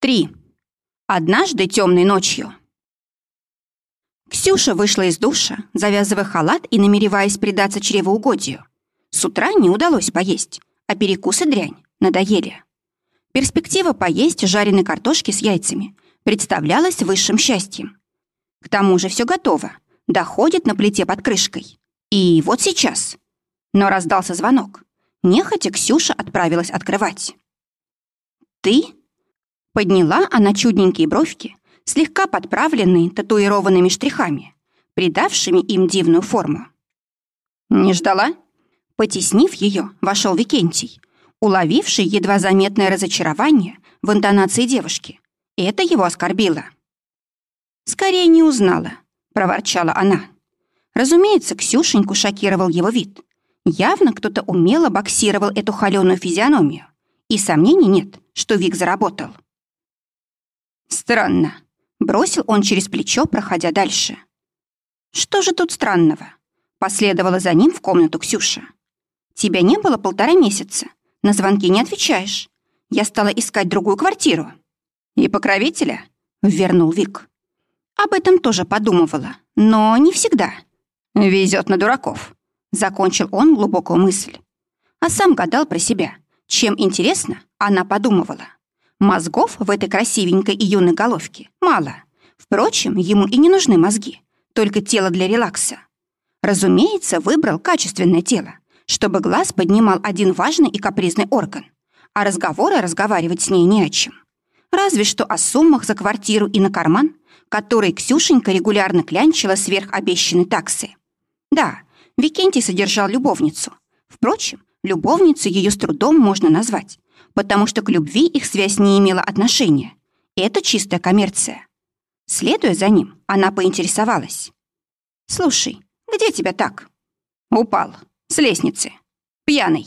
3. Однажды темной ночью. Ксюша вышла из душа, завязывая халат и намереваясь предаться чревоугодию. С утра не удалось поесть, а перекусы дрянь, надоели. Перспектива поесть жареной картошки с яйцами представлялась высшим счастьем. К тому же все готово, доходит на плите под крышкой. И вот сейчас. Но раздался звонок. Нехотя Ксюша отправилась открывать. «Ты?» Подняла она чудненькие бровки, слегка подправленные татуированными штрихами, придавшими им дивную форму. «Не ждала?» Потеснив ее, вошел Викентий, уловивший едва заметное разочарование в интонации девушки. Это его оскорбило. «Скорее не узнала», — проворчала она. Разумеется, Ксюшеньку шокировал его вид. Явно кто-то умело боксировал эту холеную физиономию. И сомнений нет, что Вик заработал. «Странно», — бросил он через плечо, проходя дальше. «Что же тут странного?» Последовала за ним в комнату Ксюша. «Тебя не было полтора месяца. На звонки не отвечаешь. Я стала искать другую квартиру». «И покровителя?» — вернул Вик. Об этом тоже подумывала, но не всегда. «Везет на дураков», — закончил он глубокую мысль. А сам гадал про себя. Чем интересно, она подумывала. Мозгов в этой красивенькой и юной головке мало. Впрочем, ему и не нужны мозги, только тело для релакса. Разумеется, выбрал качественное тело, чтобы глаз поднимал один важный и капризный орган, а разговоры разговаривать с ней не о чем. Разве что о суммах за квартиру и на карман, которые Ксюшенька регулярно клянчила сверх обещанной таксы. Да, Викентий содержал любовницу. Впрочем, любовницу ее с трудом можно назвать потому что к любви их связь не имела отношения. Это чистая коммерция. Следуя за ним, она поинтересовалась. «Слушай, где тебя так?» «Упал. С лестницы. Пьяный».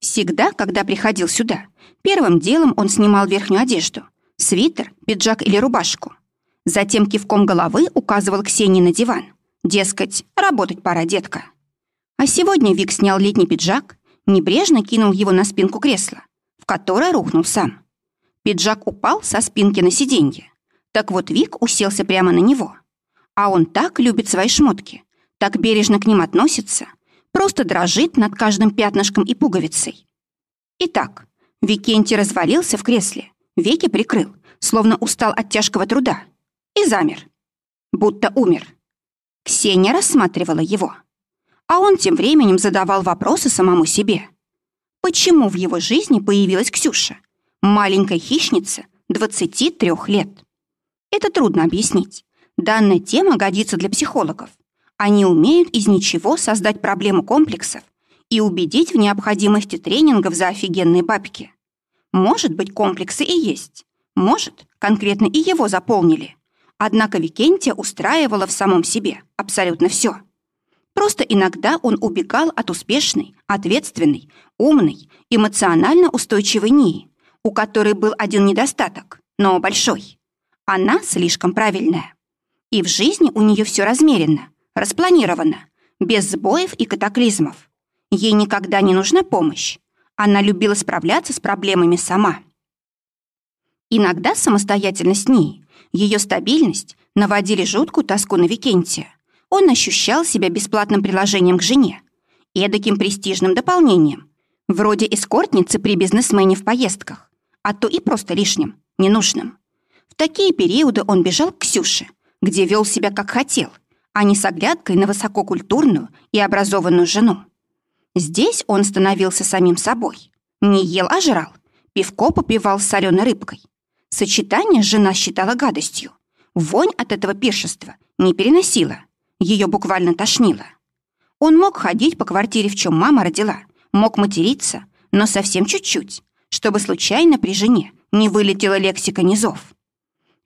Всегда, когда приходил сюда, первым делом он снимал верхнюю одежду, свитер, пиджак или рубашку. Затем кивком головы указывал Ксении на диван. Дескать, работать пора, детка. А сегодня Вик снял летний пиджак, небрежно кинул его на спинку кресла, в которое рухнул сам. Пиджак упал со спинки на сиденье. Так вот Вик уселся прямо на него. А он так любит свои шмотки, так бережно к ним относится, просто дрожит над каждым пятнышком и пуговицей. Итак, Викентий развалился в кресле, веки прикрыл, словно устал от тяжкого труда, и замер, будто умер. Ксения рассматривала его. А он тем временем задавал вопросы самому себе почему в его жизни появилась Ксюша, маленькая хищница 23 лет. Это трудно объяснить. Данная тема годится для психологов. Они умеют из ничего создать проблему комплексов и убедить в необходимости тренингов за офигенные бабки. Может быть, комплексы и есть. Может, конкретно и его заполнили. Однако Викентия устраивала в самом себе абсолютно все. Просто иногда он убегал от успешной, ответственной, умной, эмоционально устойчивой Нии, у которой был один недостаток, но большой. Она слишком правильная. И в жизни у нее все размеренно, распланировано, без сбоев и катаклизмов. Ей никогда не нужна помощь. Она любила справляться с проблемами сама. Иногда самостоятельность Нии, ее стабильность наводили жуткую тоску на Викентия он ощущал себя бесплатным приложением к жене, эдаким престижным дополнением, вроде эскортницы при бизнесмене в поездках, а то и просто лишним, ненужным. В такие периоды он бежал к Ксюше, где вел себя как хотел, а не с оглядкой на высококультурную и образованную жену. Здесь он становился самим собой. Не ел, а жрал. Пивко попивал с соленой рыбкой. Сочетание жена считала гадостью. Вонь от этого пиршества не переносила. Ее буквально тошнило. Он мог ходить по квартире, в чем мама родила, мог материться, но совсем чуть-чуть, чтобы случайно при жене не вылетела лексика низов.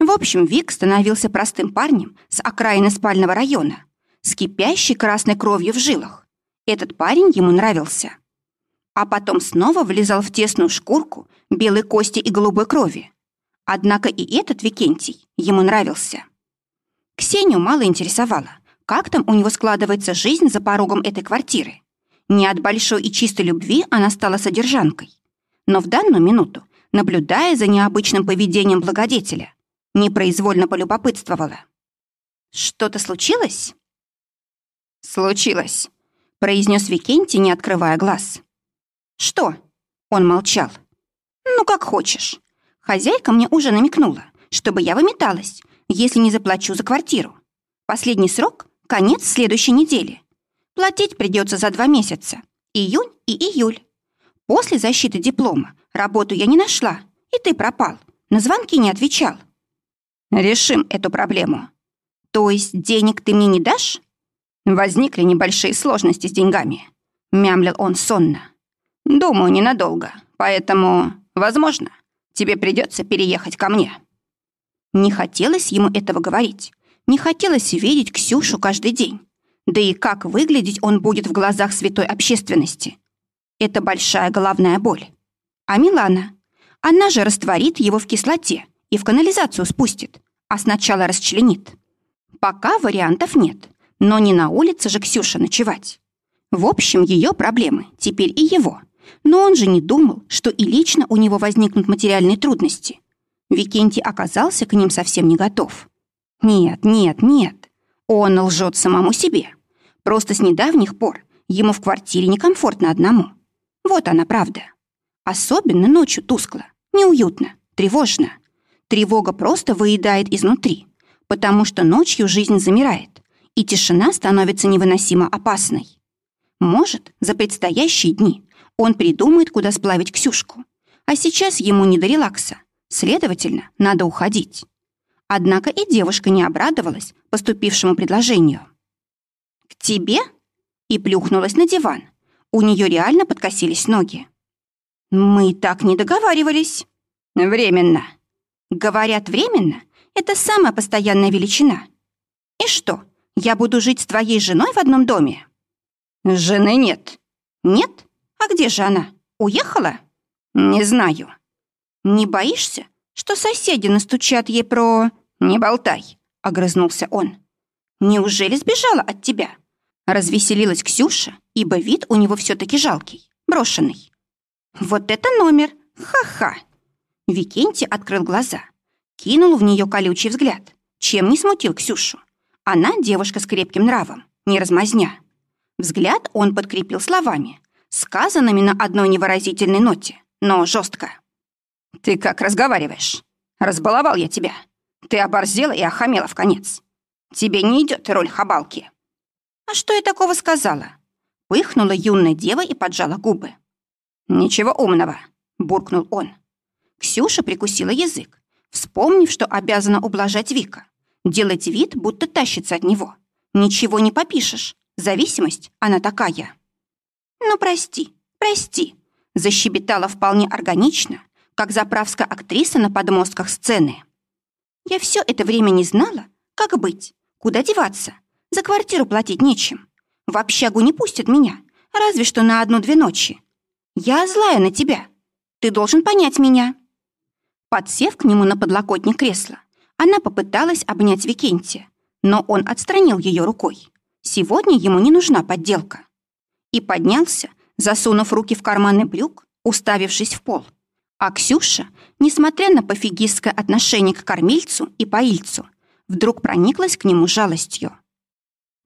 В общем, Вик становился простым парнем с окраины спального района, с кипящей красной кровью в жилах. Этот парень ему нравился. А потом снова влезал в тесную шкурку белой кости и голубой крови. Однако и этот Викентий ему нравился. Ксению мало интересовало, как там у него складывается жизнь за порогом этой квартиры. Не от большой и чистой любви она стала содержанкой. Но в данную минуту наблюдая за необычным поведением благодетеля. Непроизвольно полюбопытствовала. «Что-то случилось?» «Случилось», — произнес Викентий, не открывая глаз. «Что?» — он молчал. «Ну, как хочешь. Хозяйка мне уже намекнула, чтобы я выметалась, если не заплачу за квартиру. Последний срок — конец следующей недели. Платить придется за два месяца. Июнь и июль. После защиты диплома работу я не нашла, и ты пропал. На звонки не отвечал. Решим эту проблему. То есть денег ты мне не дашь? Возникли небольшие сложности с деньгами. Мямлил он сонно. Думаю, ненадолго. Поэтому, возможно, тебе придется переехать ко мне. Не хотелось ему этого говорить. Не хотелось видеть Ксюшу каждый день. Да и как выглядеть он будет в глазах святой общественности? Это большая головная боль. А Милана? Она же растворит его в кислоте и в канализацию спустит, а сначала расчленит. Пока вариантов нет, но не на улице же Ксюша ночевать. В общем, ее проблемы, теперь и его. Но он же не думал, что и лично у него возникнут материальные трудности. Викентий оказался к ним совсем не готов. Нет, нет, нет. Он лжет самому себе. Просто с недавних пор ему в квартире некомфортно одному. Вот она правда. Особенно ночью тускло, неуютно, тревожно. Тревога просто выедает изнутри, потому что ночью жизнь замирает, и тишина становится невыносимо опасной. Может, за предстоящие дни он придумает, куда сплавить Ксюшку. А сейчас ему не до релакса. Следовательно, надо уходить. Однако и девушка не обрадовалась поступившему предложению. «К тебе?» и плюхнулась на диван. У нее реально подкосились ноги. «Мы так не договаривались». «Временно». «Говорят, временно — это самая постоянная величина. И что, я буду жить с твоей женой в одном доме?» «Жены нет». «Нет? А где же она? Уехала? Не знаю. Не боишься, что соседи настучат ей про... Не болтай, огрызнулся он. Неужели сбежала от тебя? Развеселилась Ксюша, ибо вид у него все-таки жалкий, брошенный. Вот это номер! Ха-ха! Викентий открыл глаза, кинул в нее колючий взгляд, чем не смутил Ксюшу. Она девушка с крепким нравом, не размазня. Взгляд он подкрепил словами, сказанными на одной невыразительной ноте, но жестко. «Ты как разговариваешь? Разбаловал я тебя. Ты оборзела и охамела в конец. Тебе не идет роль хабалки». «А что я такого сказала?» Пыхнула юная дева и поджала губы. «Ничего умного», — буркнул он. Ксюша прикусила язык, вспомнив, что обязана ублажать Вика. Делать вид, будто тащится от него. Ничего не попишешь. Зависимость, она такая. «Ну, прости, прости», — защебетала вполне органично, как заправская актриса на подмостках сцены. «Я все это время не знала, как быть, куда деваться. За квартиру платить нечем. В общагу не пустят меня, разве что на одну-две ночи. Я злая на тебя. Ты должен понять меня». Подсев к нему на подлокотник кресла, она попыталась обнять Викентия, но он отстранил ее рукой. Сегодня ему не нужна подделка и поднялся, засунув руки в карманы брюк, уставившись в пол. А Ксюша, несмотря на пофигистское отношение к кормильцу и поильцу, вдруг прониклась к нему жалостью.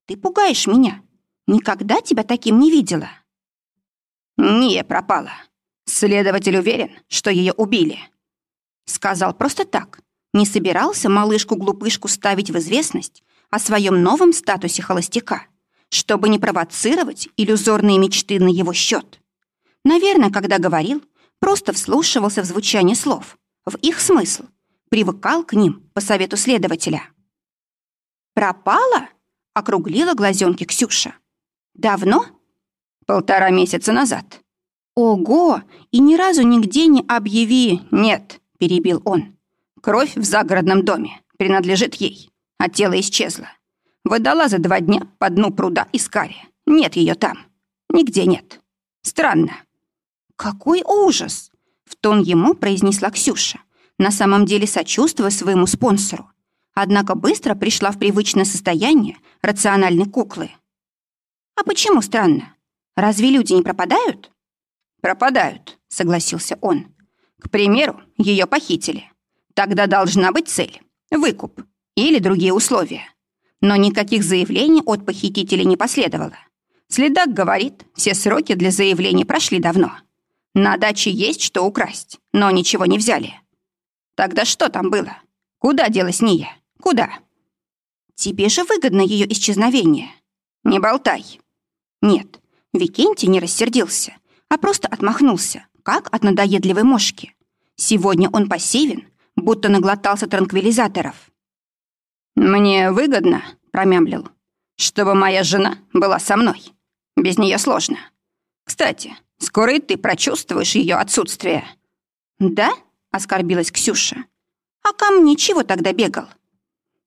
«Ты пугаешь меня. Никогда тебя таким не видела». «Не пропала. Следователь уверен, что ее убили». Сказал просто так. Не собирался малышку-глупышку ставить в известность о своем новом статусе холостяка чтобы не провоцировать иллюзорные мечты на его счет. Наверное, когда говорил, просто вслушивался в звучание слов, в их смысл, привыкал к ним по совету следователя. «Пропала?» — округлила глазенки Ксюша. «Давно?» «Полтора месяца назад». «Ого! И ни разу нигде не объяви...» «Нет», — перебил он. «Кровь в загородном доме принадлежит ей, а тело исчезло. Выдала за два дня по дну пруда Искари. Нет ее там. Нигде нет. Странно. Какой ужас! В тон ему произнесла Ксюша, на самом деле сочувствуя своему спонсору. Однако быстро пришла в привычное состояние рациональной куклы. А почему странно? Разве люди не пропадают? Пропадают, согласился он. К примеру, ее похитили. Тогда должна быть цель – выкуп или другие условия. Но никаких заявлений от похитителей не последовало. Следак говорит, все сроки для заявлений прошли давно. На даче есть что украсть, но ничего не взяли. Тогда что там было? Куда делась Ния? Куда? Тебе же выгодно ее исчезновение. Не болтай. Нет, Викентий не рассердился, а просто отмахнулся, как от надоедливой мошки. Сегодня он пассивен, будто наглотался транквилизаторов. «Мне выгодно», — промямлил, «чтобы моя жена была со мной. Без нее сложно. Кстати, скоро и ты прочувствуешь ее отсутствие». «Да?» — оскорбилась Ксюша. «А ко мне чего тогда бегал?»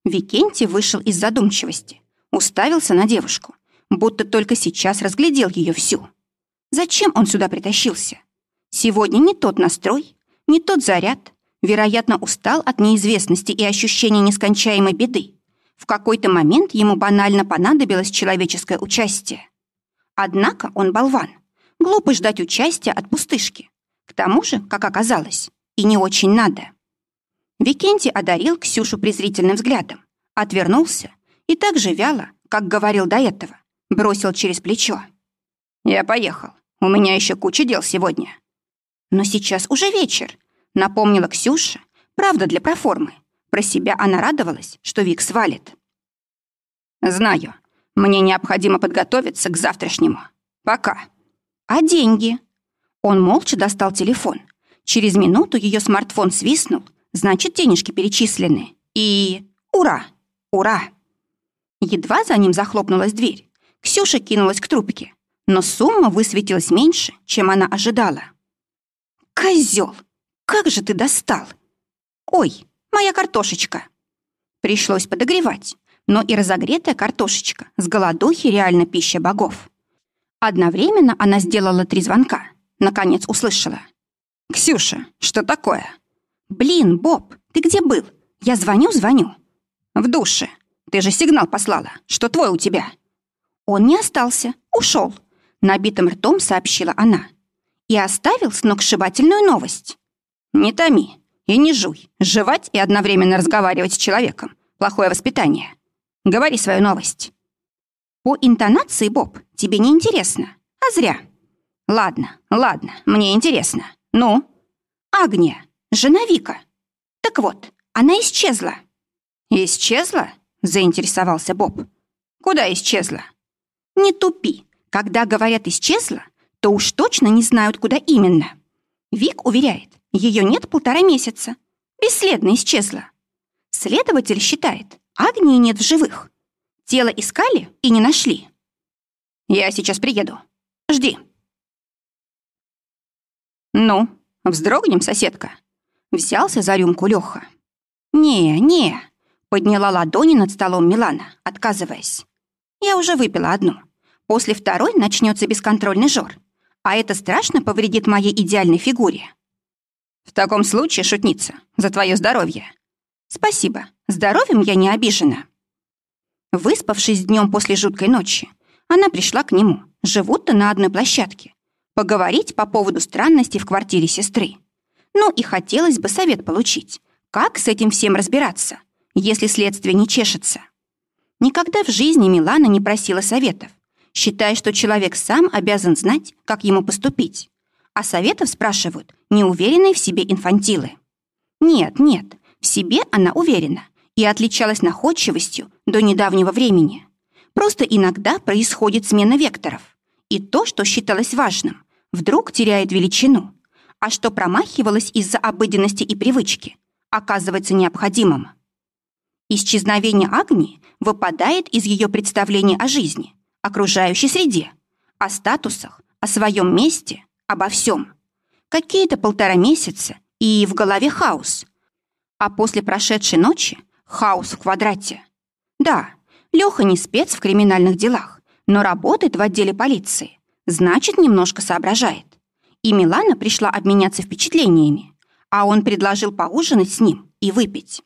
Викентий вышел из задумчивости, уставился на девушку, будто только сейчас разглядел ее всю. Зачем он сюда притащился? Сегодня не тот настрой, не тот заряд. Вероятно, устал от неизвестности и ощущения нескончаемой беды. В какой-то момент ему банально понадобилось человеческое участие. Однако он болван. Глупо ждать участия от пустышки. К тому же, как оказалось, и не очень надо. Викентий одарил Ксюшу презрительным взглядом, отвернулся и так же вяло, как говорил до этого, бросил через плечо. «Я поехал. У меня еще куча дел сегодня». «Но сейчас уже вечер», — напомнила Ксюша. Правда, для проформы. Про себя она радовалась, что Вик свалит. «Знаю. Мне необходимо подготовиться к завтрашнему. Пока». «А деньги?» Он молча достал телефон. Через минуту ее смартфон свистнул, значит, денежки перечислены. И... Ура! Ура! Едва за ним захлопнулась дверь. Ксюша кинулась к трубке, но сумма высветилась меньше, чем она ожидала. «Козёл! Как же ты достал!» «Ой, моя картошечка!» Пришлось подогревать, но и разогретая картошечка с голодухи реально пища богов. Одновременно она сделала три звонка. Наконец услышала. «Ксюша, что такое?» «Блин, Боб, ты где был? Я звоню-звоню». «В душе. Ты же сигнал послала. Что твой у тебя?» «Он не остался. Ушел», — набитым ртом сообщила она. «И оставил сногсшибательную новость». «Не томи и не жуй. Жевать и одновременно разговаривать с человеком. Плохое воспитание. Говори свою новость». «По интонации, Боб, тебе не интересно. А зря». «Ладно, ладно, мне интересно. Ну?» «Агния, жена Вика. Так вот, она исчезла». «Исчезла?» — заинтересовался Боб. «Куда исчезла?» «Не тупи. Когда говорят «исчезла», то уж точно не знают, куда именно. Вик уверяет, ее нет полтора месяца. Бесследно исчезла. Следователь считает, Агнии нет в живых. Тело искали и не нашли. Я сейчас приеду. Жди. Ну, вздрогнем, соседка. Взялся за рюмку Леха. «Не, не», — подняла ладони над столом Милана, отказываясь. «Я уже выпила одну. После второй начнется бесконтрольный жор, а это страшно повредит моей идеальной фигуре». «В таком случае, шутница, за твое здоровье». «Спасибо, здоровьем я не обижена». Выспавшись днем после жуткой ночи, она пришла к нему, живут-то на одной площадке, поговорить по поводу странностей в квартире сестры. Ну и хотелось бы совет получить, как с этим всем разбираться, если следствие не чешется. Никогда в жизни Милана не просила советов, считая, что человек сам обязан знать, как ему поступить. А советов спрашивают неуверенные в себе инфантилы. Нет, нет, в себе она уверена и отличалась находчивостью до недавнего времени. Просто иногда происходит смена векторов, и то, что считалось важным, вдруг теряет величину, а что промахивалось из-за обыденности и привычки, оказывается необходимым. Исчезновение Агнии выпадает из ее представления о жизни, окружающей среде, о статусах, о своем месте, обо всем. Какие-то полтора месяца, и в голове хаос. А после прошедшей ночи хаос в квадрате. Да, Леха не спец в криминальных делах, но работает в отделе полиции, значит, немножко соображает и Милана пришла обменяться впечатлениями, а он предложил поужинать с ним и выпить.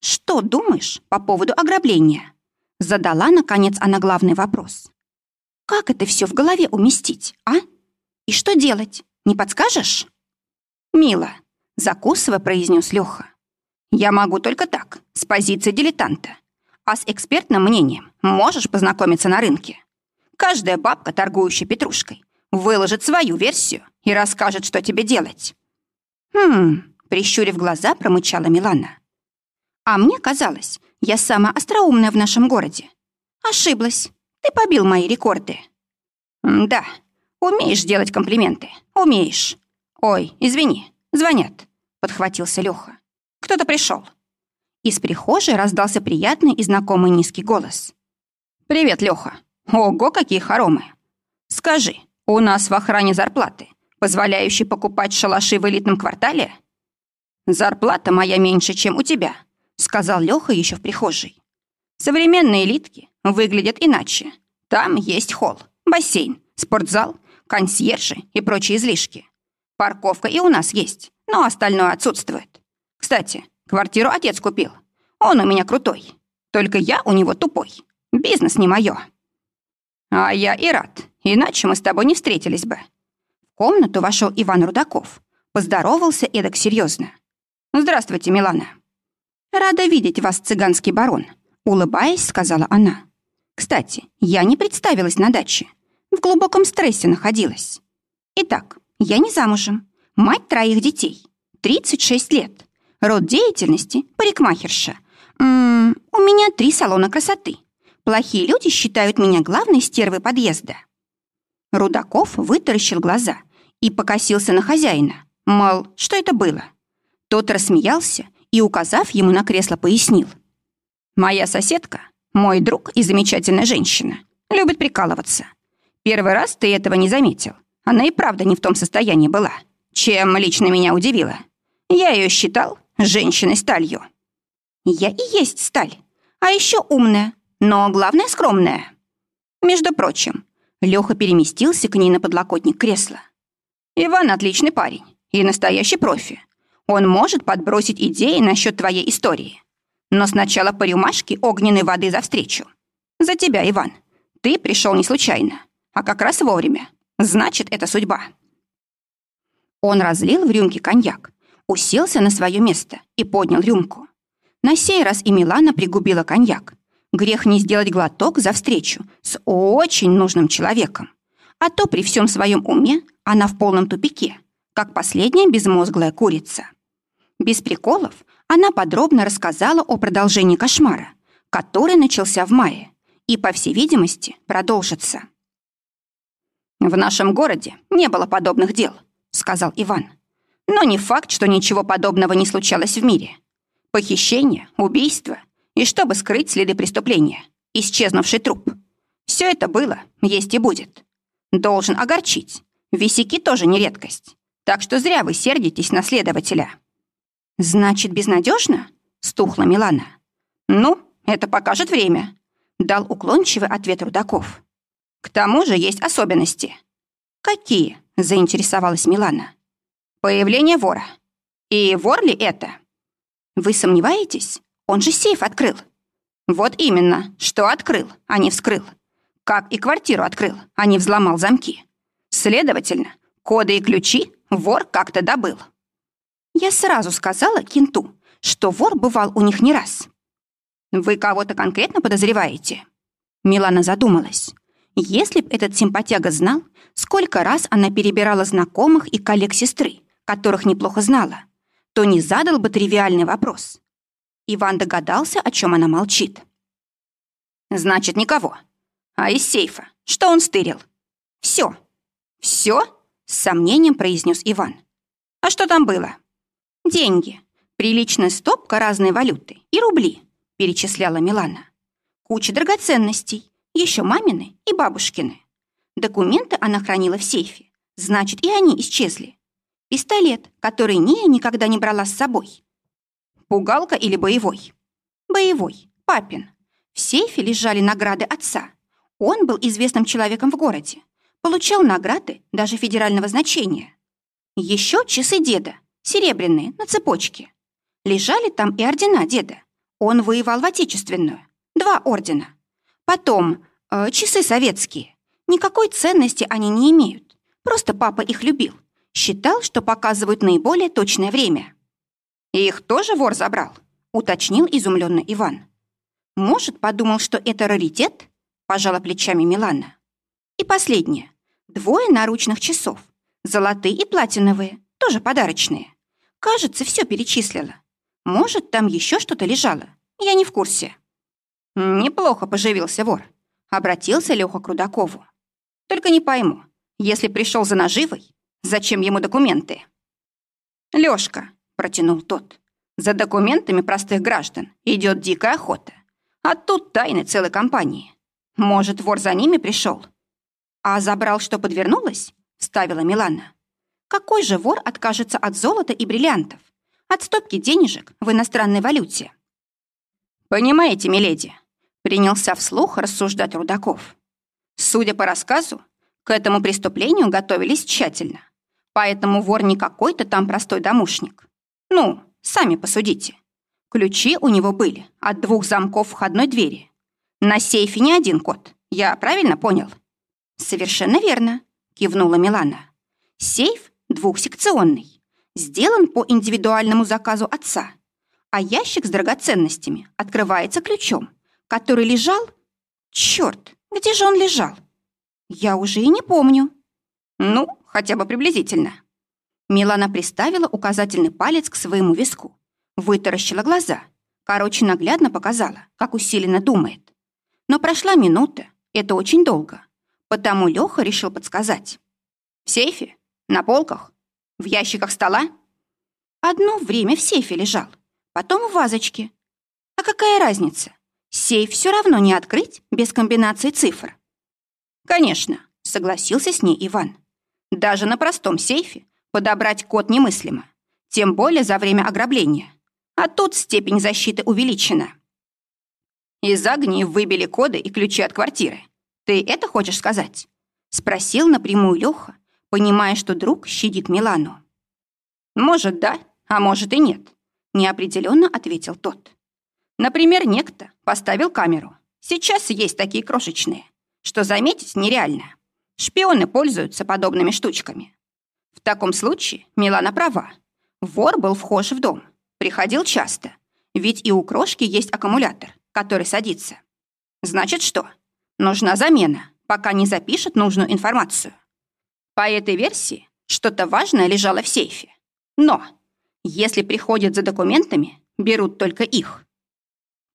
«Что думаешь по поводу ограбления?» Задала, наконец, она главный вопрос. «Как это все в голове уместить, а? И что делать? Не подскажешь?» «Мило», — закусывая, произнес Леха. «Я могу только так, с позиции дилетанта. А с экспертным мнением можешь познакомиться на рынке. Каждая бабка, торгующая петрушкой, выложит свою версию и расскажет, что тебе делать». «Хм», — прищурив глаза, промычала Милана. «А мне казалось, я самая остроумная в нашем городе. Ошиблась. Ты побил мои рекорды». «Да, умеешь делать комплименты. Умеешь. Ой, извини, звонят», — подхватился Лёха. «Кто-то пришел». Из прихожей раздался приятный и знакомый низкий голос. «Привет, Лёха. Ого, какие хоромы. Скажи, у нас в охране зарплаты, позволяющие покупать шалаши в элитном квартале?» «Зарплата моя меньше, чем у тебя», — сказал Лёха еще в прихожей. «Современные элитки выглядят иначе. Там есть холл, бассейн, спортзал, консьержи и прочие излишки. Парковка и у нас есть, но остальное отсутствует. Кстати, квартиру отец купил. Он у меня крутой. Только я у него тупой. Бизнес не моё. А я и рад, иначе мы с тобой не встретились бы. В комнату вошел Иван Рудаков. Поздоровался эдак серьезно. Здравствуйте, Милана. Рада видеть вас, цыганский барон. Улыбаясь, сказала она. Кстати, я не представилась на даче. В глубоком стрессе находилась. Итак, я не замужем. Мать троих детей. 36 лет. Род деятельности – парикмахерша. М -м, у меня три салона красоты. Плохие люди считают меня главной стервой подъезда. Рудаков вытаращил глаза и покосился на хозяина. Мол, что это было? Тот рассмеялся и, указав ему на кресло, пояснил. «Моя соседка мой друг и замечательная женщина. Любит прикалываться. Первый раз ты этого не заметил. Она и правда не в том состоянии была. Чем лично меня удивило. Я ее считал женщиной-сталью. Я и есть сталь. А еще умная, но главное скромная. Между прочим, Леха переместился к ней на подлокотник кресла. Иван отличный парень и настоящий профи. Он может подбросить идеи насчет твоей истории. Но сначала по рюмашке огненной воды за встречу. За тебя, Иван. Ты пришел не случайно, а как раз вовремя. Значит, это судьба. Он разлил в рюмке коньяк, уселся на свое место и поднял рюмку. На сей раз и Милана пригубила коньяк. Грех не сделать глоток за встречу с очень нужным человеком. А то при всем своем уме она в полном тупике, как последняя безмозглая курица. Без приколов она подробно рассказала о продолжении кошмара, который начался в мае и, по всей видимости, продолжится. «В нашем городе не было подобных дел», — сказал Иван. «Но не факт, что ничего подобного не случалось в мире. Похищение, убийство и, чтобы скрыть следы преступления, исчезнувший труп. Все это было, есть и будет. Должен огорчить. Висяки тоже не редкость. Так что зря вы сердитесь на следователя». «Значит, безнадежно?» — стухла Милана. «Ну, это покажет время», — дал уклончивый ответ Рудаков. «К тому же есть особенности». «Какие?» — заинтересовалась Милана. «Появление вора. И вор ли это?» «Вы сомневаетесь? Он же сейф открыл». «Вот именно, что открыл, а не вскрыл. Как и квартиру открыл, а не взломал замки. Следовательно, коды и ключи вор как-то добыл». Я сразу сказала Кенту, что вор бывал у них не раз. «Вы кого-то конкретно подозреваете?» Милана задумалась. Если б этот симпатяга знал, сколько раз она перебирала знакомых и коллег сестры, которых неплохо знала, то не задал бы тривиальный вопрос. Иван догадался, о чем она молчит. «Значит, никого. А из сейфа? Что он стырил?» «Все». «Все?» — с сомнением произнес Иван. «А что там было?» «Деньги. Приличная стопка разной валюты. И рубли», — перечисляла Милана. «Куча драгоценностей. Еще мамины и бабушкины. Документы она хранила в сейфе. Значит, и они исчезли. Пистолет, который Ния никогда не брала с собой. Пугалка или боевой? Боевой. Папин. В сейфе лежали награды отца. Он был известным человеком в городе. Получал награды даже федерального значения. Еще часы деда — серебряные, на цепочке. Лежали там и ордена деда. Он воевал в Отечественную. Два ордена. Потом э, часы советские. Никакой ценности они не имеют. Просто папа их любил. Считал, что показывают наиболее точное время. «И их тоже вор забрал?» — уточнил изумленно Иван. «Может, подумал, что это раритет?» — пожала плечами Милана. «И последнее. Двое наручных часов. Золотые и платиновые, тоже подарочные. Кажется, все перечислила. Может, там еще что-то лежало. Я не в курсе». «Неплохо поживился вор», — обратился Леха к Рудакову. «Только не пойму, если пришел за наживой, зачем ему документы?» «Лёшка», — протянул тот, «за документами простых граждан идет дикая охота. А тут тайны целой компании. Может, вор за ними пришел?» «А забрал, что подвернулось?» — вставила Милана. «Какой же вор откажется от золота и бриллиантов? От стопки денежек в иностранной валюте?» «Понимаете, миледи», — принялся вслух рассуждать Рудаков. «Судя по рассказу, к этому преступлению готовились тщательно. Поэтому вор не какой-то там простой домушник. Ну, сами посудите. Ключи у него были от двух замков входной двери. На сейфе не один код. Я правильно понял?» «Совершенно верно», — кивнула Милана. «Сейф двухсекционный, сделан по индивидуальному заказу отца а ящик с драгоценностями открывается ключом, который лежал... Черт, где же он лежал? Я уже и не помню. Ну, хотя бы приблизительно. Милана приставила указательный палец к своему виску, вытаращила глаза, короче, наглядно показала, как усиленно думает. Но прошла минута, это очень долго, потому Лёха решил подсказать. В сейфе? На полках? В ящиках стола? Одно время в сейфе лежал, потом в вазочке. А какая разница? Сейф все равно не открыть без комбинации цифр. Конечно, согласился с ней Иван. Даже на простом сейфе подобрать код немыслимо, тем более за время ограбления. А тут степень защиты увеличена. Из огней выбили коды и ключи от квартиры. Ты это хочешь сказать? Спросил напрямую Леха, понимая, что друг щадит Милану. Может, да, а может и нет неопределенно ответил тот. Например, некто поставил камеру. Сейчас есть такие крошечные, что заметить нереально. Шпионы пользуются подобными штучками. В таком случае Милана права. Вор был вхож в дом, приходил часто, ведь и у крошки есть аккумулятор, который садится. Значит что? Нужна замена, пока не запишет нужную информацию. По этой версии что-то важное лежало в сейфе. Но если приходят за документами, берут только их.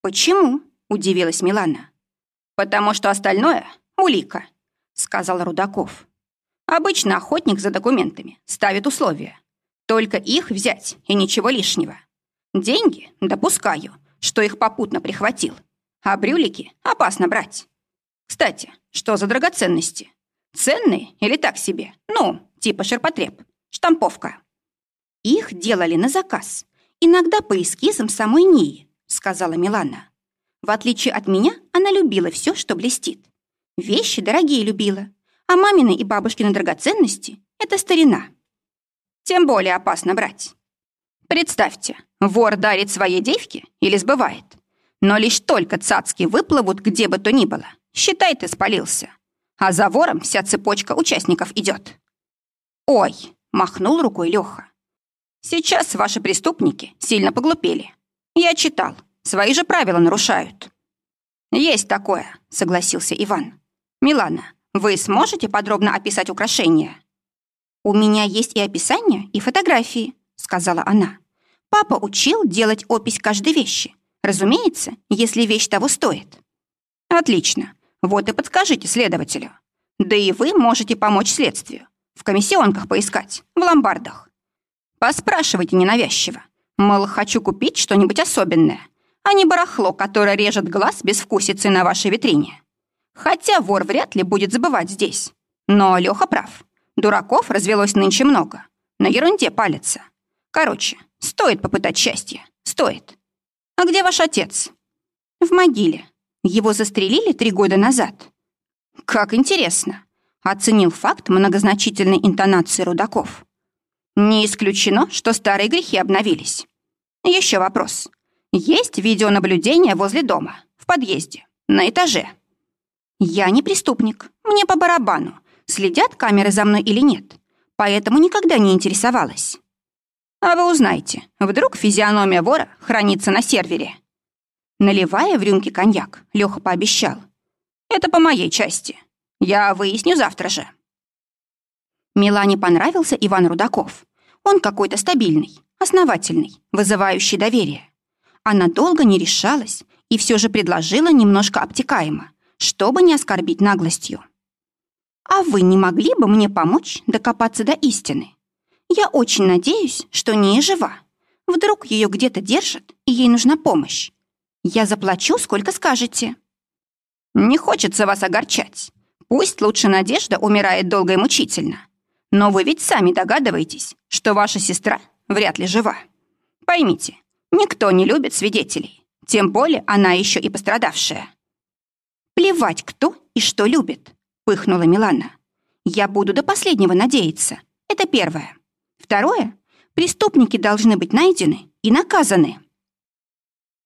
«Почему?» – удивилась Милана. «Потому что остальное – улика», – сказал Рудаков. «Обычно охотник за документами ставит условия. Только их взять и ничего лишнего. Деньги допускаю, что их попутно прихватил, а брюлики опасно брать. Кстати, что за драгоценности? Ценные или так себе? Ну, типа ширпотреб, штамповка». «Их делали на заказ, иногда по эскизам самой Нии», — сказала Милана. «В отличие от меня, она любила все, что блестит. Вещи дорогие любила, а мамины и бабушкины драгоценности — это старина. Тем более опасно брать. Представьте, вор дарит своей девке или сбывает. Но лишь только цацки выплывут где бы то ни было. Считай, ты спалился. А за вором вся цепочка участников идет. «Ой!» — махнул рукой Леха. Сейчас ваши преступники сильно поглупели. Я читал, свои же правила нарушают». «Есть такое», — согласился Иван. «Милана, вы сможете подробно описать украшения?» «У меня есть и описание, и фотографии», — сказала она. «Папа учил делать опись каждой вещи. Разумеется, если вещь того стоит». «Отлично. Вот и подскажите следователю. Да и вы можете помочь следствию. В комиссионках поискать, в ломбардах. Поспрашивайте ненавязчиво. Мол, хочу купить что-нибудь особенное, а не барахло, которое режет глаз без вкусицы на вашей витрине. Хотя вор вряд ли будет забывать здесь. Но Лёха прав. Дураков развелось нынче много. На ерунде палится. Короче, стоит попытать счастье. Стоит. А где ваш отец? В могиле. Его застрелили три года назад. Как интересно. Оценил факт многозначительной интонации Рудаков. Не исключено, что старые грехи обновились. Еще вопрос. Есть видеонаблюдение возле дома, в подъезде, на этаже? Я не преступник. Мне по барабану, следят камеры за мной или нет. поэтому никогда не интересовалась. А вы узнаете, вдруг физиономия вора хранится на сервере. Наливая в рюмки коньяк, Леха пообещал. Это по моей части. Я выясню завтра же. Милане понравился Иван Рудаков. Он какой-то стабильный, основательный, вызывающий доверие. Она долго не решалась и все же предложила немножко обтекаемо, чтобы не оскорбить наглостью. «А вы не могли бы мне помочь докопаться до истины? Я очень надеюсь, что не жива. Вдруг ее где-то держат, и ей нужна помощь. Я заплачу, сколько скажете». «Не хочется вас огорчать. Пусть лучше Надежда умирает долго и мучительно. Но вы ведь сами догадываетесь, что ваша сестра вряд ли жива. Поймите, никто не любит свидетелей, тем более она еще и пострадавшая. «Плевать, кто и что любит», — пыхнула Милана. «Я буду до последнего надеяться. Это первое. Второе. Преступники должны быть найдены и наказаны».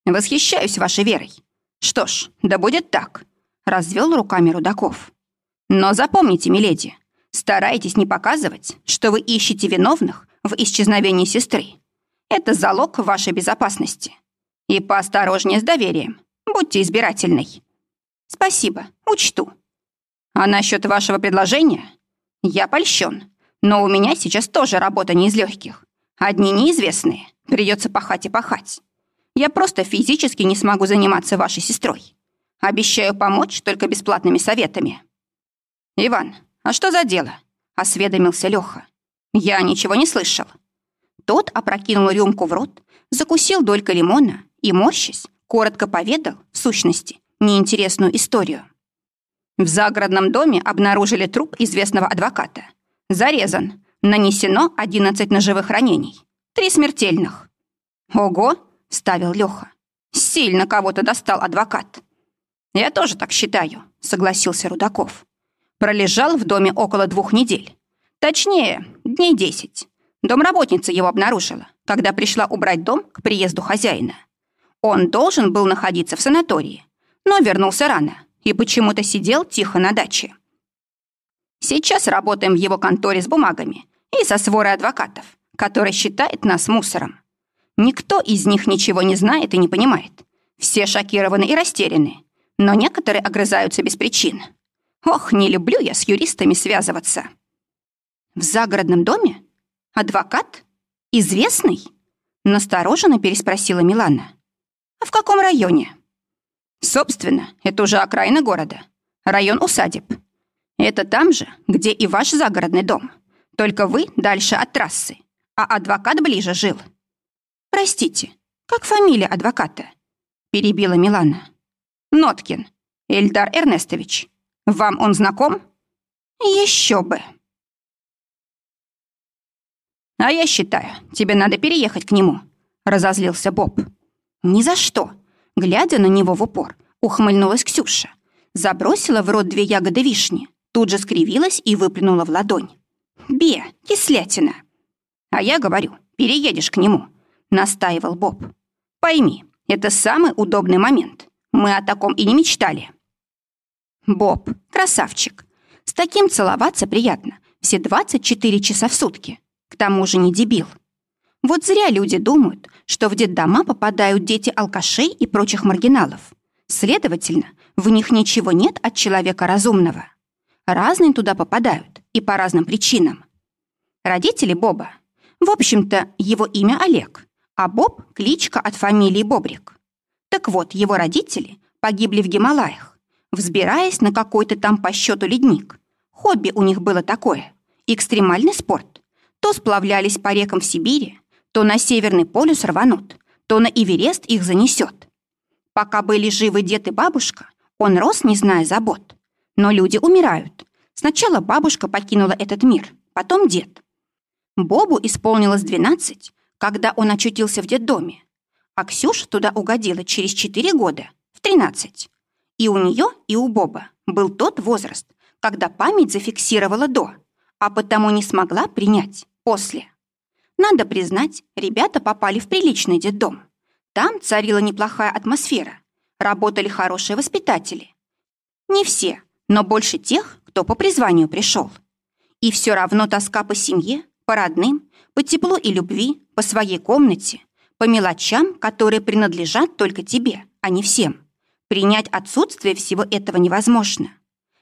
«Восхищаюсь вашей верой. Что ж, да будет так», — развел руками Рудаков. «Но запомните, миледи, Старайтесь не показывать, что вы ищете виновных в исчезновении сестры. Это залог вашей безопасности. И поосторожнее с доверием. Будьте избирательной. Спасибо, учту. А насчет вашего предложения? Я польщен. Но у меня сейчас тоже работа не из легких. Одни неизвестные. Придется пахать и пахать. Я просто физически не смогу заниматься вашей сестрой. Обещаю помочь только бесплатными советами. Иван, «А что за дело?» — осведомился Лёха. «Я ничего не слышал». Тот опрокинул рюмку в рот, закусил долькой лимона и, морщась, коротко поведал, в сущности, неинтересную историю. В загородном доме обнаружили труп известного адвоката. Зарезан. Нанесено 11 ножевых ранений. Три смертельных. «Ого!» — вставил Лёха. «Сильно кого-то достал адвокат». «Я тоже так считаю», — согласился Рудаков. Пролежал в доме около двух недель. Точнее, дней десять. Домработница его обнаружила, когда пришла убрать дом к приезду хозяина. Он должен был находиться в санатории, но вернулся рано и почему-то сидел тихо на даче. Сейчас работаем в его конторе с бумагами и со сворой адвокатов, который считает нас мусором. Никто из них ничего не знает и не понимает. Все шокированы и растеряны, но некоторые огрызаются без причин. Ох, не люблю я с юристами связываться. В загородном доме? Адвокат? Известный? Настороженно переспросила Милана. А в каком районе? Собственно, это уже окраина города. Район усадеб. Это там же, где и ваш загородный дом. Только вы дальше от трассы, а адвокат ближе жил. Простите, как фамилия адвоката? Перебила Милана. Ноткин. Эльдар Эрнестович. Вам он знаком? Еще бы. А я считаю, тебе надо переехать к нему, разозлился Боб. Ни за что. Глядя на него в упор, ухмыльнулась Ксюша. Забросила в рот две ягоды вишни, тут же скривилась и выплюнула в ладонь. «Бе, кислятина!» «А я говорю, переедешь к нему», — настаивал Боб. «Пойми, это самый удобный момент. Мы о таком и не мечтали». Боб, красавчик. С таким целоваться приятно. Все 24 часа в сутки. К тому же не дебил. Вот зря люди думают, что в детдома попадают дети алкашей и прочих маргиналов. Следовательно, в них ничего нет от человека разумного. Разные туда попадают, и по разным причинам. Родители Боба. В общем-то, его имя Олег, а Боб – кличка от фамилии Бобрик. Так вот, его родители погибли в Гималаях взбираясь на какой-то там по счету ледник. Хобби у них было такое – экстремальный спорт. То сплавлялись по рекам в Сибири, то на Северный полюс рванут, то на Эверест их занесет. Пока были живы дед и бабушка, он рос, не зная забот. Но люди умирают. Сначала бабушка покинула этот мир, потом дед. Бобу исполнилось 12, когда он очутился в детдоме. А Ксюша туда угодила через 4 года, в 13. И у нее, и у Боба был тот возраст, когда память зафиксировала до, а потому не смогла принять после. Надо признать, ребята попали в приличный детдом. Там царила неплохая атмосфера, работали хорошие воспитатели. Не все, но больше тех, кто по призванию пришел. И все равно тоска по семье, по родным, по теплу и любви, по своей комнате, по мелочам, которые принадлежат только тебе, а не всем. Принять отсутствие всего этого невозможно.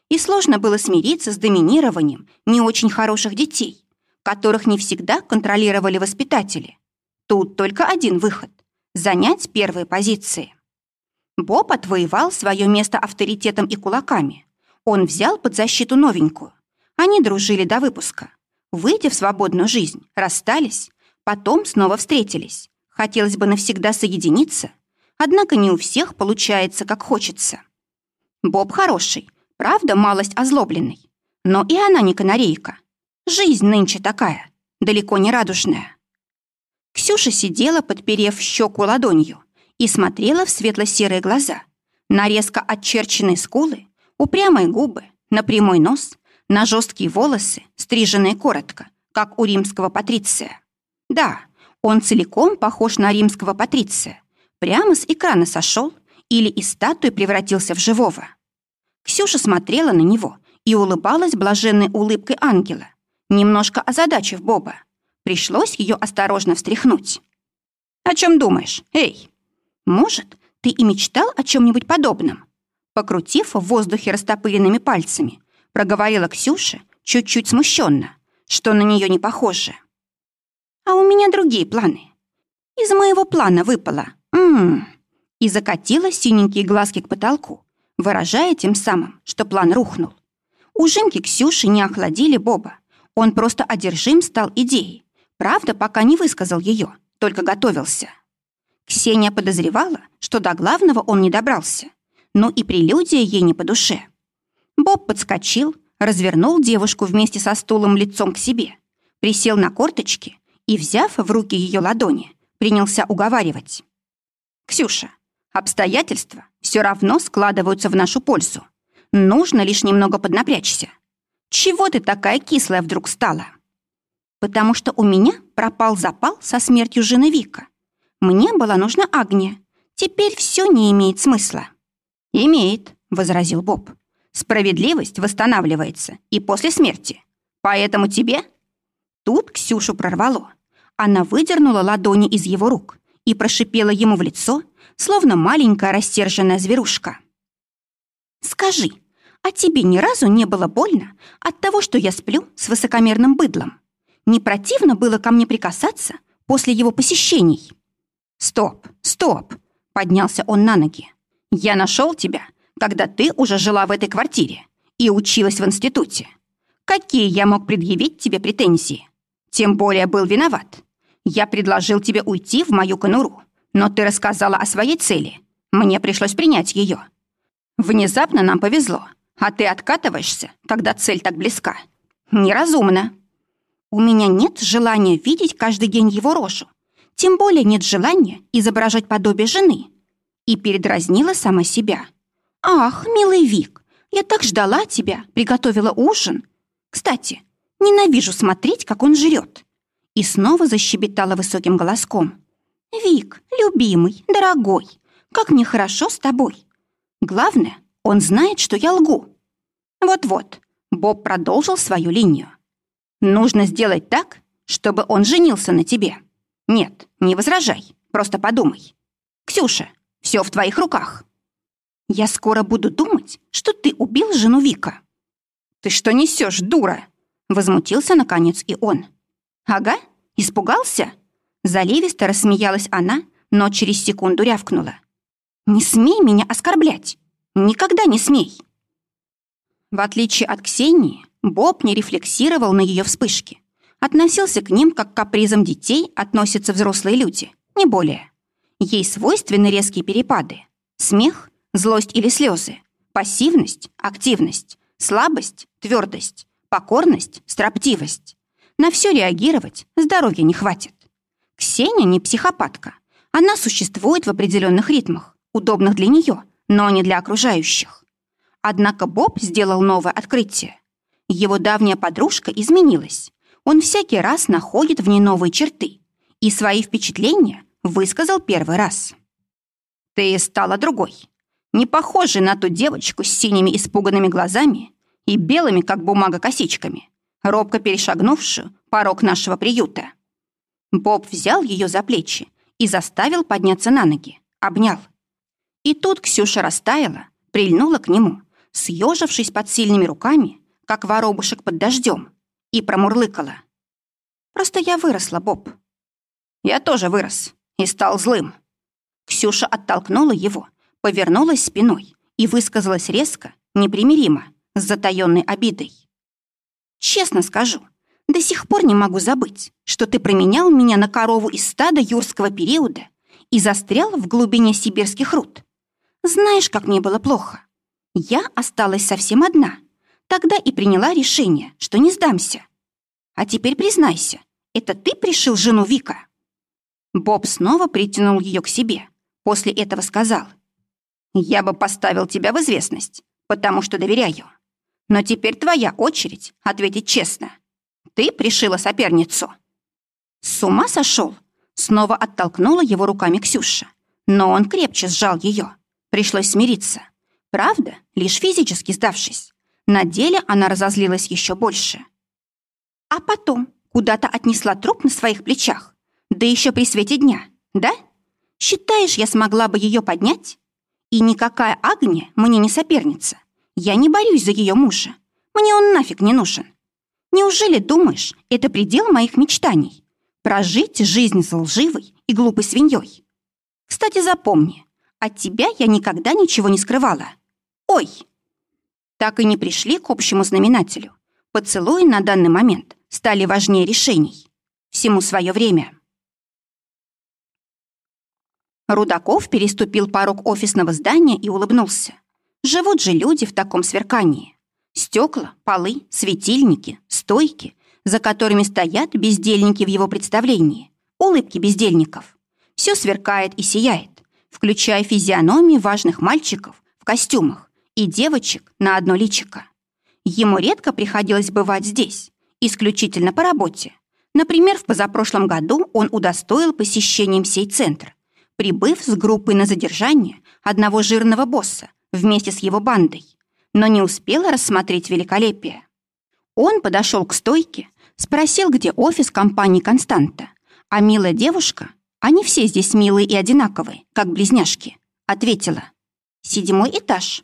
И сложно было смириться с доминированием не очень хороших детей, которых не всегда контролировали воспитатели. Тут только один выход – занять первые позиции. Боб отвоевал свое место авторитетом и кулаками. Он взял под защиту новенькую. Они дружили до выпуска. Выйдя в свободную жизнь, расстались, потом снова встретились. Хотелось бы навсегда соединиться, однако не у всех получается, как хочется. Боб хороший, правда, малость озлобленный. Но и она не канарейка. Жизнь нынче такая, далеко не радужная. Ксюша сидела, подперев щеку ладонью, и смотрела в светло-серые глаза, на резко очерченные скулы, упрямые губы, на прямой нос, на жесткие волосы, стриженные коротко, как у римского патриция. Да, он целиком похож на римского патриция. Прямо с экрана сошел или из статуи превратился в живого. Ксюша смотрела на него и улыбалась блаженной улыбкой ангела, немножко озадачив Боба. Пришлось ее осторожно встряхнуть. «О чем думаешь? Эй!» Может, ты и мечтал о чем-нибудь подобном?» Покрутив в воздухе растопыренными пальцами, проговорила Ксюша чуть-чуть смущенно, что на нее не похоже. «А у меня другие планы. Из моего плана выпало. М-м-м». И закатила синенькие глазки к потолку, выражая тем самым, что план рухнул. Ужимки Ксюши не охладили Боба. Он просто одержим стал идеей. Правда, пока не высказал ее, только готовился. Ксения подозревала, что до главного он не добрался, но и прелюдия ей не по душе. Боб подскочил, развернул девушку вместе со стулом лицом к себе, присел на корточки и, взяв в руки ее ладони, принялся уговаривать. «Ксюша, обстоятельства все равно складываются в нашу пользу. Нужно лишь немного поднапрячься. Чего ты такая кислая вдруг стала?» «Потому что у меня пропал запал со смертью жены Вика», мне была нужна Агния. Теперь все не имеет смысла». «Имеет», — возразил Боб. «Справедливость восстанавливается и после смерти. Поэтому тебе...» Тут Ксюшу прорвало. Она выдернула ладони из его рук и прошипела ему в лицо, словно маленькая растерженная зверушка. «Скажи, а тебе ни разу не было больно от того, что я сплю с высокомерным быдлом? Не противно было ко мне прикасаться после его посещений?» «Стоп, стоп!» — поднялся он на ноги. «Я нашел тебя, когда ты уже жила в этой квартире и училась в институте. Какие я мог предъявить тебе претензии? Тем более был виноват. Я предложил тебе уйти в мою конуру, но ты рассказала о своей цели. Мне пришлось принять ее. Внезапно нам повезло, а ты откатываешься, когда цель так близка. Неразумно. У меня нет желания видеть каждый день его рожу, тем более нет желания изображать подобие жены. И передразнила сама себя. «Ах, милый Вик, я так ждала тебя, приготовила ужин. Кстати, ненавижу смотреть, как он жрет». И снова защебетала высоким голоском. «Вик, любимый, дорогой, как мне хорошо с тобой. Главное, он знает, что я лгу». Вот-вот, Боб продолжил свою линию. «Нужно сделать так, чтобы он женился на тебе. Нет, не возражай, просто подумай. Ксюша, все в твоих руках. Я скоро буду думать, что ты убил жену Вика. Ты что несешь, дура? Возмутился, наконец, и он. Ага, испугался? Заливисто рассмеялась она, но через секунду рявкнула. «Не смей меня оскорблять! Никогда не смей!» В отличие от Ксении, Боб не рефлексировал на ее вспышки относился к ним как к капризам детей относятся взрослые люди, не более. Ей свойственны резкие перепады. Смех, злость или слезы, пассивность, активность, слабость, твердость, покорность, строптивость. На все реагировать здоровья не хватит. Ксения не психопатка. Она существует в определенных ритмах, удобных для нее, но не для окружающих. Однако Боб сделал новое открытие. Его давняя подружка изменилась, он всякий раз находит в ней новые черты и свои впечатления высказал первый раз. «Ты стала другой, не похожей на ту девочку с синими испуганными глазами и белыми, как бумага, косичками. робко перешагнувшую порог нашего приюта. Боб взял ее за плечи и заставил подняться на ноги, обнял. И тут Ксюша растаяла, прильнула к нему, съежившись под сильными руками, как воробушек под дождем, и промурлыкала. «Просто я выросла, Боб». «Я тоже вырос и стал злым». Ксюша оттолкнула его, повернулась спиной и высказалась резко, непримиримо, с затаённой обидой. «Честно скажу, до сих пор не могу забыть, что ты променял меня на корову из стада юрского периода и застрял в глубине сибирских руд. Знаешь, как мне было плохо? Я осталась совсем одна. Тогда и приняла решение, что не сдамся. А теперь признайся, это ты пришил жену Вика?» Боб снова притянул ее к себе. После этого сказал. «Я бы поставил тебя в известность, потому что доверяю. Но теперь твоя очередь ответить честно. Ты пришила соперницу». «С ума сошел?» Снова оттолкнула его руками Ксюша. Но он крепче сжал ее. Пришлось смириться. Правда, лишь физически сдавшись. На деле она разозлилась еще больше. А потом куда-то отнесла труп на своих плечах. Да еще при свете дня, да? Считаешь, я смогла бы ее поднять? И никакая Агния мне не соперница. Я не борюсь за ее мужа. Мне он нафиг не нужен. Неужели думаешь, это предел моих мечтаний? Прожить жизнь с лживой и глупой свиньей? Кстати, запомни, от тебя я никогда ничего не скрывала. Ой! Так и не пришли к общему знаменателю. Поцелуи на данный момент стали важнее решений. Всему свое время. Рудаков переступил порог офисного здания и улыбнулся. Живут же люди в таком сверкании. Стекла, полы, светильники, стойки, за которыми стоят бездельники в его представлении, улыбки бездельников. Все сверкает и сияет, включая физиономии важных мальчиков в костюмах и девочек на одно личико. Ему редко приходилось бывать здесь, исключительно по работе. Например, в позапрошлом году он удостоил посещением сей центр, прибыв с группой на задержание одного жирного босса вместе с его бандой но не успела рассмотреть великолепие. Он подошел к стойке, спросил, где офис компании «Константа», а милая девушка, они все здесь милые и одинаковые, как близняшки, ответила «Седьмой этаж».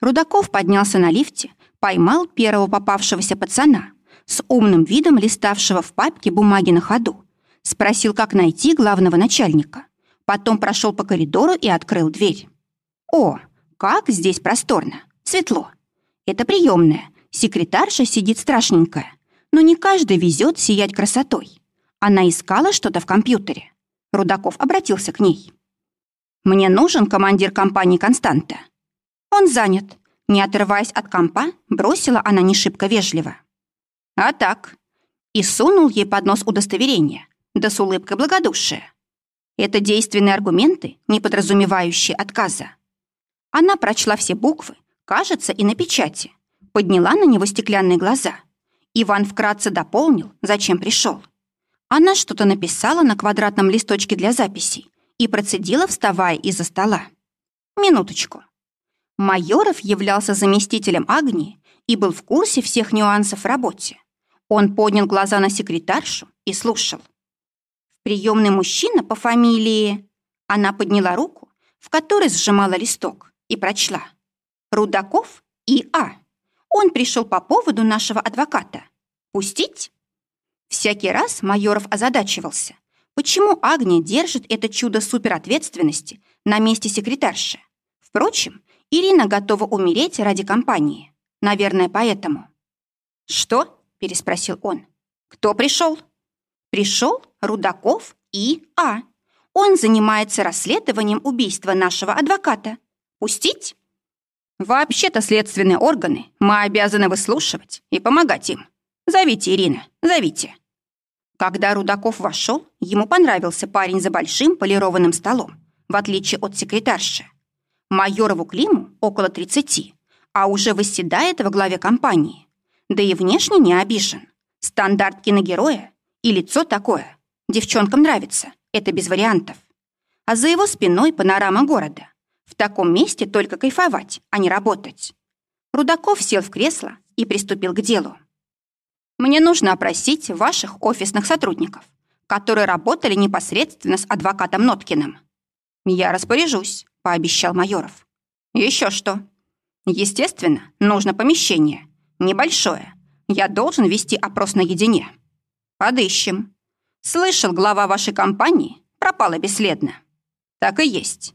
Рудаков поднялся на лифте, поймал первого попавшегося пацана, с умным видом листавшего в папке бумаги на ходу, спросил, как найти главного начальника, потом прошел по коридору и открыл дверь. О, как здесь просторно! Светло. Это приемная. Секретарша сидит страшненькая. Но не каждый везет сиять красотой. Она искала что-то в компьютере. Рудаков обратился к ней. «Мне нужен командир компании «Константа». Он занят. Не отрываясь от компа, бросила она не шибко вежливо. «А так?» И сунул ей под нос удостоверение, да с улыбкой благодушия. Это действенные аргументы, не подразумевающие отказа. Она прочла все буквы, Кажется, и на печати. Подняла на него стеклянные глаза. Иван вкратце дополнил, зачем пришел. Она что-то написала на квадратном листочке для записей и процедила, вставая из-за стола. Минуточку. Майоров являлся заместителем Агнии и был в курсе всех нюансов в работе. Он поднял глаза на секретаршу и слушал. Приемный мужчина по фамилии... Она подняла руку, в которой сжимала листок, и прочла. Рудаков И.А. Он пришел по поводу нашего адвоката. Пустить? Всякий раз Майоров озадачивался, почему Агния держит это чудо суперответственности на месте секретарши. Впрочем, Ирина готова умереть ради компании. Наверное, поэтому. «Что?» – переспросил он. «Кто пришел?» «Пришел Рудаков И.А. Он занимается расследованием убийства нашего адвоката. Пустить?» Вообще-то следственные органы мы обязаны выслушивать и помогать им. Зовите, Ирина, зовите. Когда Рудаков вошел, ему понравился парень за большим полированным столом, в отличие от секретарши. Майорову Климу около 30, а уже восседает во главе компании. Да и внешне не обижен. Стандарт киногероя и лицо такое. Девчонкам нравится, это без вариантов. А за его спиной панорама города. В таком месте только кайфовать, а не работать. Рудаков сел в кресло и приступил к делу. Мне нужно опросить ваших офисных сотрудников, которые работали непосредственно с адвокатом Ноткиным. Я распоряжусь, пообещал Майоров. Еще что? Естественно, нужно помещение. Небольшое. Я должен вести опрос наедине. Подыщем. Слышал, глава вашей компании пропала бесследно. Так и есть.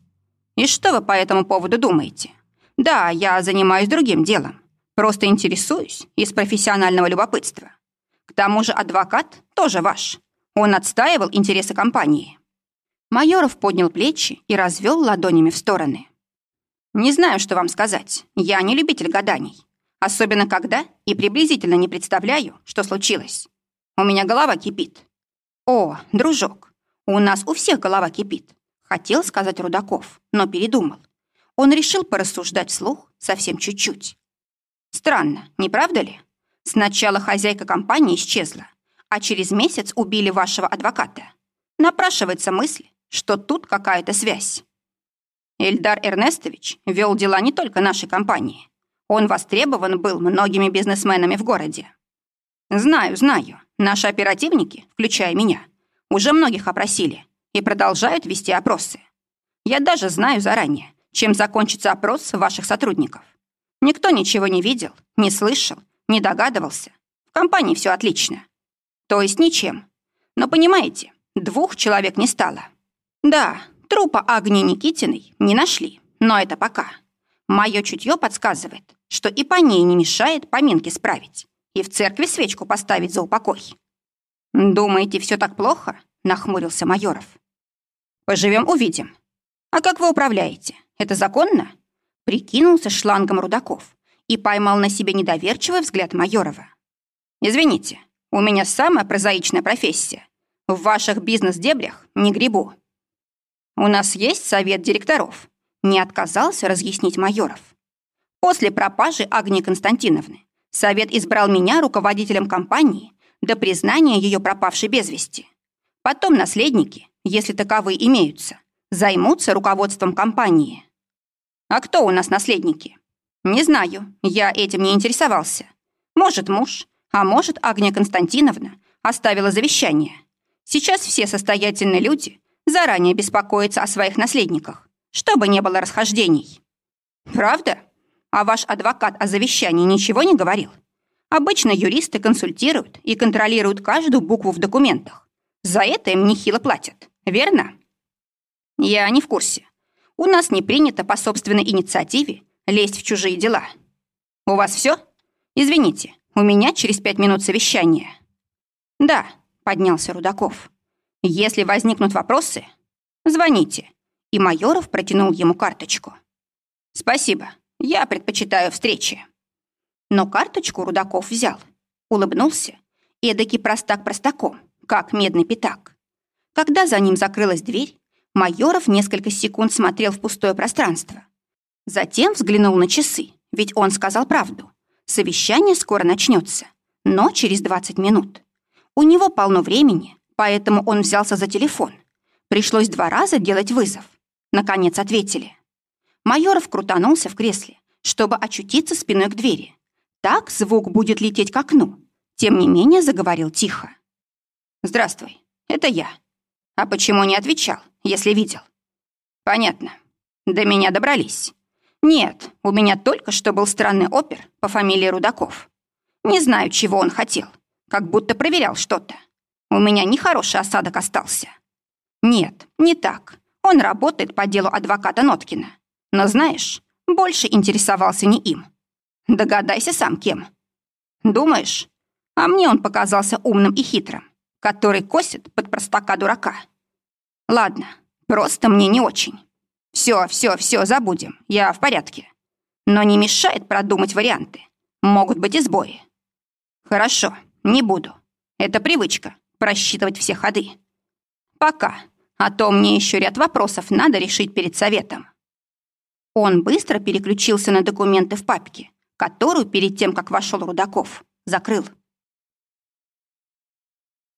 И что вы по этому поводу думаете? Да, я занимаюсь другим делом. Просто интересуюсь из профессионального любопытства. К тому же адвокат тоже ваш. Он отстаивал интересы компании. Майоров поднял плечи и развел ладонями в стороны. «Не знаю, что вам сказать. Я не любитель гаданий. Особенно когда и приблизительно не представляю, что случилось. У меня голова кипит». «О, дружок, у нас у всех голова кипит», — хотел сказать Рудаков, но передумал. Он решил порассуждать вслух совсем чуть-чуть. «Странно, не правда ли? Сначала хозяйка компании исчезла, а через месяц убили вашего адвоката. Напрашивается мысль, что тут какая-то связь. Эльдар Эрнестович вел дела не только нашей компании. Он востребован был многими бизнесменами в городе. Знаю, знаю, наши оперативники, включая меня, уже многих опросили и продолжают вести опросы. Я даже знаю заранее, чем закончится опрос ваших сотрудников. Никто ничего не видел, не слышал, не догадывался. В компании все отлично. То есть ничем. Но понимаете, двух человек не стало. Да, трупа Агнии Никитиной не нашли, но это пока. Мое чутье подсказывает, что и по ней не мешает поминки справить и в церкви свечку поставить за упокой. «Думаете, все так плохо?» — нахмурился Майоров. «Поживем, увидим. А как вы управляете? Это законно?» Прикинулся шлангом Рудаков и поймал на себе недоверчивый взгляд Майорова. «Извините, у меня самая прозаичная профессия. В ваших бизнес-дебрях не грибу. У нас есть совет директоров. Не отказался разъяснить майоров. После пропажи Агнии Константиновны совет избрал меня руководителем компании до признания ее пропавшей без вести. Потом наследники, если таковые имеются, займутся руководством компании. А кто у нас наследники? Не знаю, я этим не интересовался. Может, муж, а может, Агния Константиновна оставила завещание. Сейчас все состоятельные люди заранее беспокоиться о своих наследниках, чтобы не было расхождений. Правда? А ваш адвокат о завещании ничего не говорил? Обычно юристы консультируют и контролируют каждую букву в документах. За это им нехило платят, верно? Я не в курсе. У нас не принято по собственной инициативе лезть в чужие дела. У вас все? Извините, у меня через пять минут совещание. Да, поднялся Рудаков. Если возникнут вопросы, звоните. И Майоров протянул ему карточку. Спасибо, я предпочитаю встречи. Но карточку Рудаков взял, улыбнулся, эдакий простак простаком, как медный пятак. Когда за ним закрылась дверь, Майоров несколько секунд смотрел в пустое пространство. Затем взглянул на часы, ведь он сказал правду. Совещание скоро начнется, но через 20 минут. У него полно времени, поэтому он взялся за телефон. Пришлось два раза делать вызов. Наконец ответили. Майоров крутанулся в кресле, чтобы очутиться спиной к двери. Так звук будет лететь к окну. Тем не менее заговорил тихо. «Здравствуй, это я. А почему не отвечал, если видел?» «Понятно. До меня добрались. Нет, у меня только что был странный опер по фамилии Рудаков. Не знаю, чего он хотел. Как будто проверял что-то. У меня нехороший осадок остался. Нет, не так. Он работает по делу адвоката Ноткина. Но знаешь, больше интересовался не им. Догадайся сам кем. Думаешь? А мне он показался умным и хитрым, который косит под простака дурака. Ладно, просто мне не очень. Все, все, все, забудем, я в порядке. Но не мешает продумать варианты. Могут быть и сбои. Хорошо, не буду. Это привычка, просчитывать все ходы. Пока, а то мне еще ряд вопросов надо решить перед советом. Он быстро переключился на документы в папке, которую перед тем, как вошел Рудаков, закрыл.